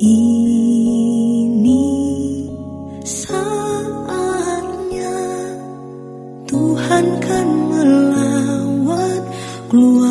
Ini saatnya Tuhan kan melawat keluar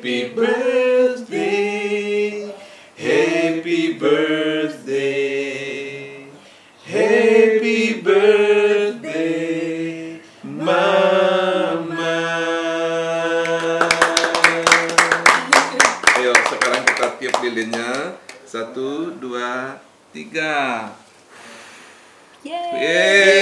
Happy birthday, happy birthday, happy birthday, Mama. Ayo sekarang kita tiup lilinnya. Satu, dua, tiga. Yeay. Yeay.